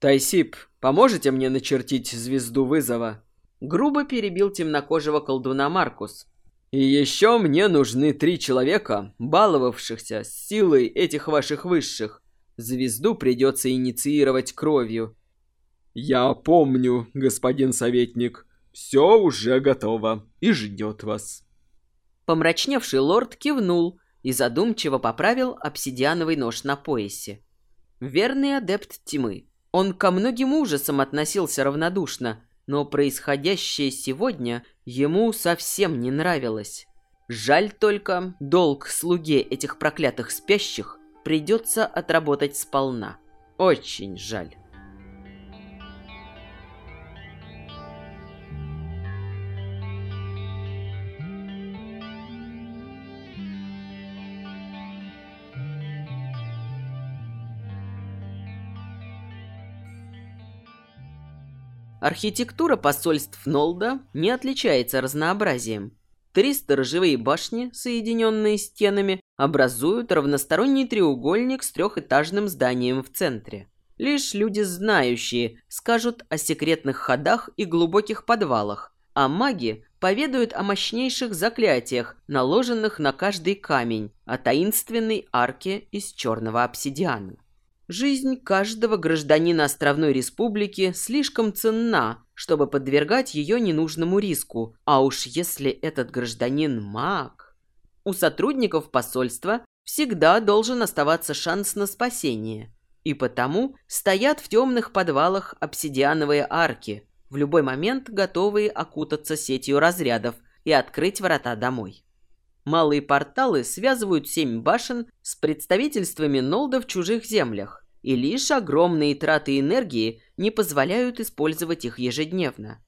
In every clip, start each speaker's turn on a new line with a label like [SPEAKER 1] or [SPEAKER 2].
[SPEAKER 1] «Тайсип, поможете мне начертить звезду вызова?» Грубо перебил темнокожего колдуна Маркус. «И еще мне нужны три человека, баловавшихся с силой этих ваших высших. Звезду придется инициировать кровью».
[SPEAKER 2] «Я помню, господин советник. Все уже готово и ждет вас».
[SPEAKER 3] Помрачневший лорд кивнул и задумчиво поправил обсидиановый нож на поясе. Верный адепт тьмы. Он ко многим ужасам относился равнодушно, но происходящее сегодня ему совсем не нравилось. Жаль только, долг слуге этих проклятых спящих придется отработать сполна. Очень жаль. Архитектура посольств Нолда не отличается разнообразием. Три сторожевые башни, соединенные стенами, образуют равносторонний треугольник с трехэтажным зданием в центре. Лишь люди знающие скажут о секретных ходах и глубоких подвалах, а маги поведают о мощнейших заклятиях, наложенных на каждый камень, о таинственной арке из черного обсидиана. Жизнь каждого гражданина Островной Республики слишком ценна, чтобы подвергать ее ненужному риску, а уж если этот гражданин маг... У сотрудников посольства всегда должен оставаться шанс на спасение, и потому стоят в темных подвалах обсидиановые арки, в любой момент готовые окутаться сетью разрядов и открыть врата домой. Малые порталы связывают семь башен с представительствами Нолда в чужих землях, и лишь огромные траты энергии не позволяют использовать их ежедневно.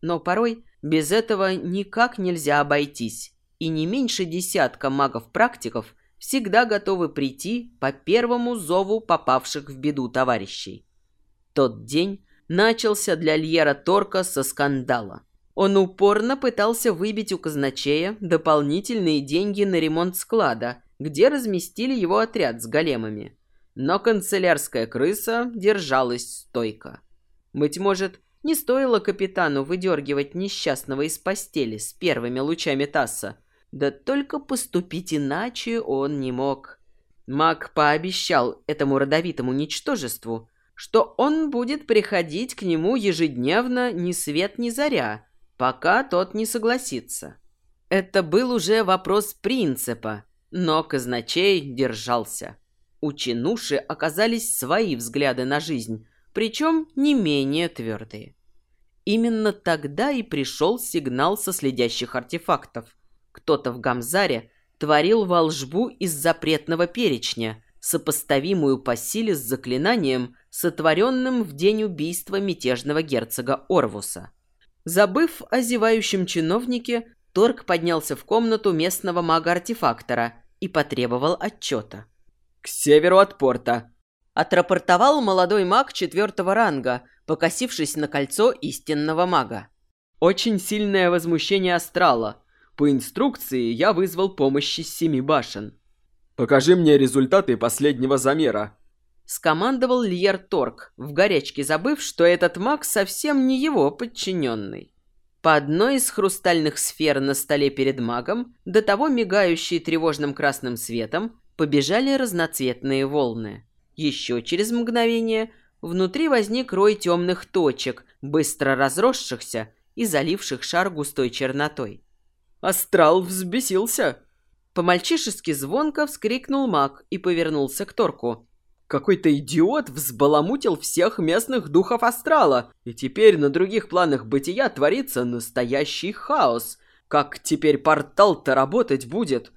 [SPEAKER 3] Но порой без этого никак нельзя обойтись, и не меньше десятка магов-практиков всегда готовы прийти по первому зову попавших в беду товарищей. Тот день начался для Льера Торка со скандала. Он упорно пытался выбить у казначея дополнительные деньги на ремонт склада, где разместили его отряд с големами. Но канцелярская крыса держалась стойко. Быть может, не стоило капитану выдергивать несчастного из постели с первыми лучами Тасса, да только поступить иначе он не мог. Маг пообещал этому родовитому ничтожеству, что он будет приходить к нему ежедневно ни свет ни заря, пока тот не согласится. Это был уже вопрос принципа, но казначей держался. У Чинуши оказались свои взгляды на жизнь, причем не менее твердые. Именно тогда и пришел сигнал со следящих артефактов. Кто-то в Гамзаре творил волжбу из запретного перечня, сопоставимую по силе с заклинанием, сотворенным в день убийства мятежного герцога Орвуса. Забыв о зевающем чиновнике, Торг поднялся в комнату местного мага-артефактора и потребовал отчета.
[SPEAKER 1] «К северу от порта», — отрапортовал молодой маг четвертого ранга, покосившись на кольцо истинного мага. «Очень сильное возмущение астрала. По инструкции я вызвал помощь из семи башен».
[SPEAKER 2] «Покажи мне результаты последнего замера», —
[SPEAKER 3] скомандовал Льер Торг, в горячке забыв, что этот маг совсем не его подчиненный. По одной из хрустальных сфер на столе перед магом, до того мигающей тревожным красным светом, побежали разноцветные волны. Еще через мгновение внутри возник рой темных точек, быстро разросшихся и заливших шар густой чернотой.
[SPEAKER 1] «Астрал взбесился!»
[SPEAKER 3] По-мальчишески звонко вскрикнул маг и повернулся к Торку.
[SPEAKER 1] «Какой-то идиот взбаламутил всех местных духов астрала, и теперь на других планах бытия творится настоящий хаос. Как теперь портал-то работать будет?»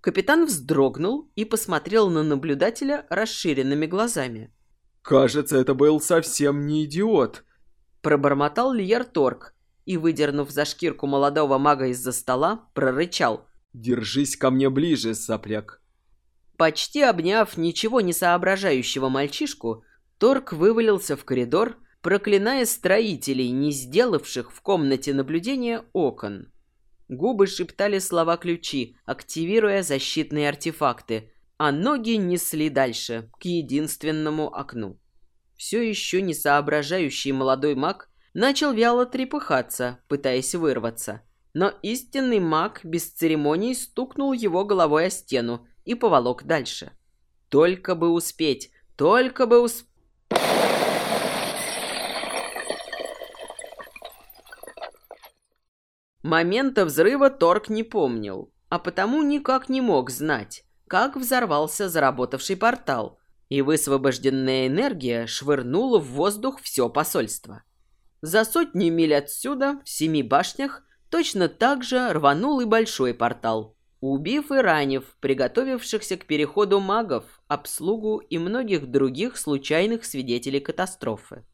[SPEAKER 3] Капитан вздрогнул и посмотрел на наблюдателя расширенными глазами.
[SPEAKER 2] «Кажется, это был совсем не идиот», —
[SPEAKER 3] пробормотал Льер Торг и, выдернув за шкирку молодого мага из-за стола, прорычал.
[SPEAKER 2] «Держись ко мне ближе, сопляк».
[SPEAKER 3] Почти обняв ничего не соображающего мальчишку, Торг вывалился в коридор, проклиная строителей, не сделавших в комнате наблюдения окон. Губы шептали слова-ключи, активируя защитные артефакты, а ноги несли дальше, к единственному окну. Все еще не соображающий молодой маг начал вяло трепыхаться, пытаясь вырваться. Но истинный маг без церемоний стукнул его головой о стену и поволок дальше. Только бы успеть, только бы успеть. Момента взрыва Торг не помнил, а потому никак не мог знать, как взорвался заработавший портал, и высвобожденная энергия швырнула в воздух все посольство. За сотни миль отсюда, в семи башнях, точно так же рванул и большой портал, убив и ранив приготовившихся к переходу магов, обслугу и многих других случайных свидетелей катастрофы.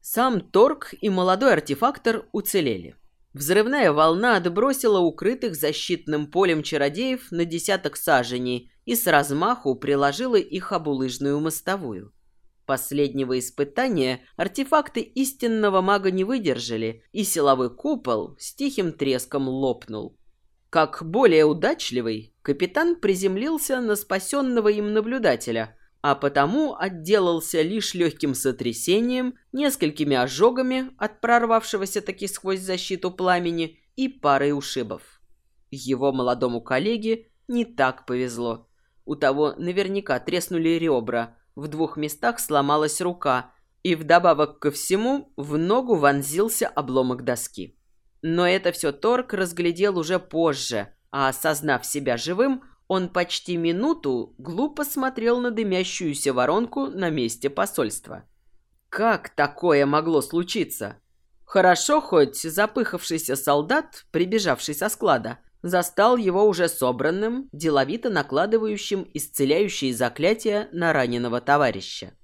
[SPEAKER 3] Сам Торг и молодой артефактор уцелели. Взрывная волна отбросила укрытых защитным полем чародеев на десяток саженей и с размаху приложила их об улыжную мостовую. Последнего испытания артефакты истинного мага не выдержали, и силовой купол с тихим треском лопнул. Как более удачливый, капитан приземлился на спасенного им наблюдателя, а потому отделался лишь легким сотрясением, несколькими ожогами от прорвавшегося таки сквозь защиту пламени и парой ушибов. Его молодому коллеге не так повезло. У того наверняка треснули ребра, в двух местах сломалась рука, и вдобавок ко всему в ногу вонзился обломок доски. Но это все Торг разглядел уже позже, а осознав себя живым, он почти минуту глупо смотрел на дымящуюся воронку на месте посольства. Как такое могло случиться? Хорошо, хоть запыхавшийся солдат, прибежавший со склада, застал его уже собранным, деловито накладывающим исцеляющие заклятия на раненого товарища.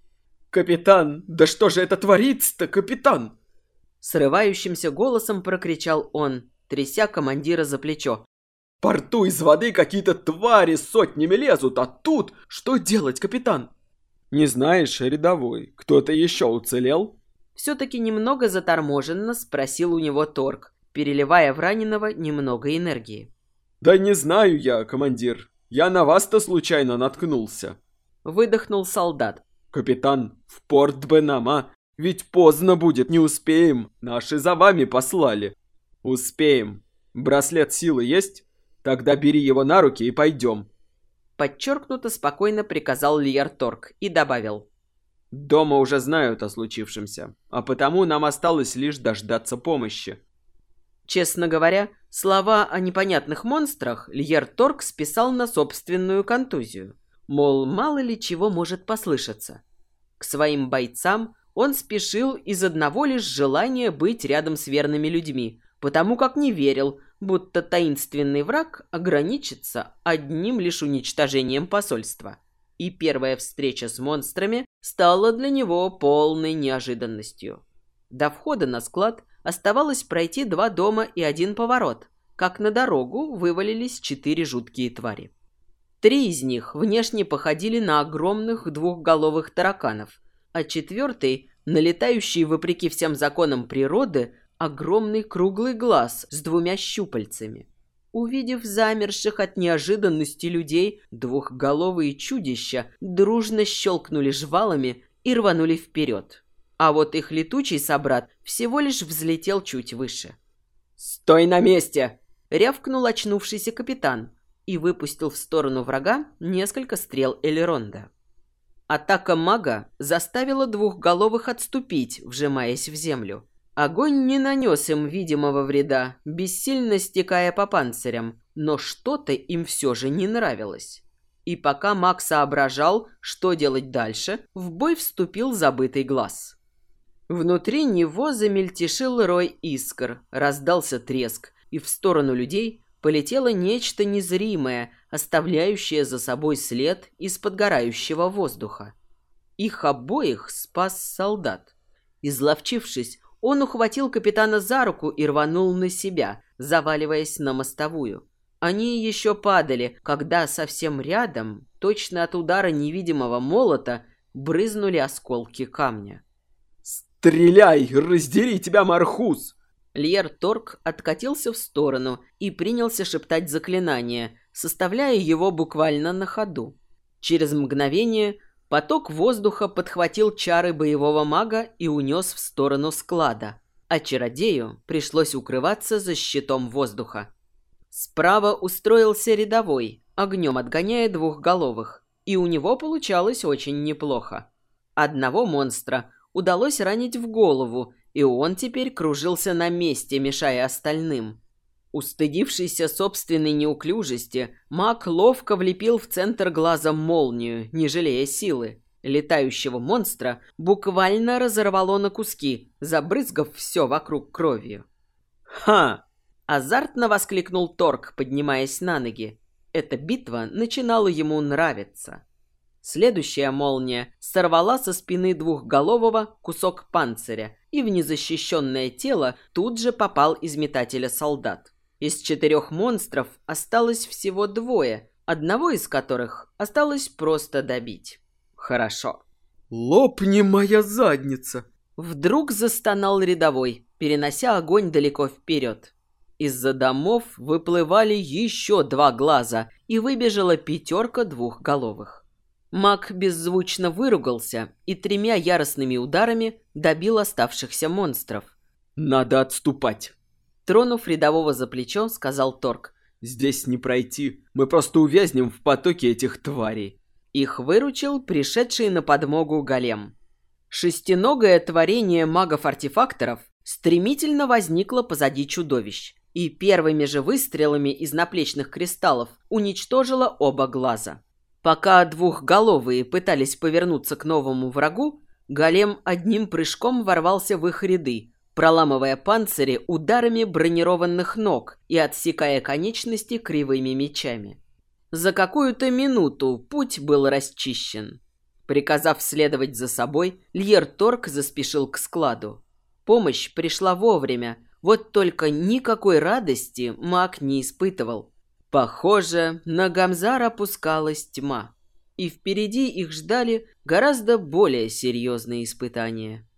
[SPEAKER 2] «Капитан, да что же это творится-то, капитан?»
[SPEAKER 3] Срывающимся голосом прокричал он, тряся командира за плечо
[SPEAKER 2] порту из воды какие-то твари сотнями лезут, а тут что делать, капитан? Не знаешь, рядовой, кто-то еще уцелел?
[SPEAKER 3] Все-таки немного заторможенно спросил у него Торг, переливая в раненого немного энергии.
[SPEAKER 2] Да не знаю я, командир. Я на вас-то случайно наткнулся.
[SPEAKER 3] Выдохнул солдат.
[SPEAKER 2] Капитан, в порт Бенама. Ведь поздно будет, не успеем. Наши за вами послали. Успеем. Браслет силы есть? Тогда бери его на руки и пойдем.
[SPEAKER 3] Подчеркнуто спокойно приказал Лиер Торг и добавил.
[SPEAKER 2] Дома уже знают о случившемся, а потому нам осталось лишь дождаться помощи.
[SPEAKER 3] Честно говоря, слова о непонятных монстрах Льер Торг списал на собственную контузию. Мол, мало ли чего может послышаться. К своим бойцам он спешил из одного лишь желания быть рядом с верными людьми, потому как не верил, будто таинственный враг ограничится одним лишь уничтожением посольства. И первая встреча с монстрами стала для него полной неожиданностью. До входа на склад оставалось пройти два дома и один поворот, как на дорогу вывалились четыре жуткие твари. Три из них внешне походили на огромных двухголовых тараканов, а четвертый, налетающий вопреки всем законам природы, огромный круглый глаз с двумя щупальцами. Увидев замерших от неожиданности людей, двухголовые чудища дружно щелкнули жвалами и рванули вперед. А вот их летучий собрат всего лишь взлетел чуть выше.
[SPEAKER 1] «Стой на месте!»
[SPEAKER 3] — рявкнул очнувшийся капитан и выпустил в сторону врага несколько стрел Элеронда. Атака мага заставила двухголовых отступить, вжимаясь в землю. Огонь не нанес им видимого вреда, бессильно стекая по панцирям, но что-то им все же не нравилось. И пока Мак соображал, что делать дальше, в бой вступил забытый глаз. Внутри него замельтешил рой искр, раздался треск, и в сторону людей полетело нечто незримое, оставляющее за собой след из подгорающего воздуха. Их обоих спас солдат. Изловчившись, он ухватил капитана за руку и рванул на себя, заваливаясь на мостовую. Они еще падали, когда совсем рядом, точно от удара невидимого молота, брызнули осколки камня.
[SPEAKER 2] «Стреляй! Раздери тебя, Мархус!»
[SPEAKER 3] Льер Торг откатился в сторону и принялся шептать заклинание, составляя его буквально на ходу. Через мгновение Поток воздуха подхватил чары боевого мага и унес в сторону склада, а чародею пришлось укрываться за щитом воздуха. Справа устроился рядовой, огнем отгоняя двухголовых, и у него получалось очень неплохо. Одного монстра удалось ранить в голову, и он теперь кружился на месте, мешая остальным. Устыдившийся собственной неуклюжести, маг ловко влепил в центр глаза молнию, не жалея силы. Летающего монстра буквально разорвало на куски, забрызгав все вокруг кровью.
[SPEAKER 1] «Ха!»
[SPEAKER 3] – азартно воскликнул Торг, поднимаясь на ноги. Эта битва начинала ему нравиться. Следующая молния сорвала со спины двухголового кусок панциря, и в незащищенное тело тут же попал из метателя солдат. Из четырех монстров осталось всего двое, одного из которых осталось просто добить. Хорошо.
[SPEAKER 2] «Лопни моя задница!»
[SPEAKER 3] Вдруг застонал рядовой, перенося огонь далеко вперед. Из-за домов выплывали еще два глаза, и выбежала пятерка двухголовых. Маг беззвучно выругался и тремя яростными ударами добил оставшихся монстров.
[SPEAKER 2] «Надо отступать!»
[SPEAKER 3] Тронув рядового за плечо, сказал Торг.
[SPEAKER 2] «Здесь не пройти. Мы просто увязнем в потоке этих тварей».
[SPEAKER 3] Их выручил пришедший на подмогу голем. Шестиногое творение магов-артефакторов стремительно возникло позади чудовищ и первыми же выстрелами из наплечных кристаллов уничтожило оба глаза. Пока двухголовые пытались повернуться к новому врагу, голем одним прыжком ворвался в их ряды, проламывая панцири ударами бронированных ног и отсекая конечности кривыми мечами. За какую-то минуту путь был расчищен. Приказав следовать за собой, Льер Торг заспешил к складу. Помощь пришла вовремя, вот только никакой радости маг не испытывал. Похоже, на Гамзар опускалась тьма, и впереди их ждали гораздо более серьезные испытания.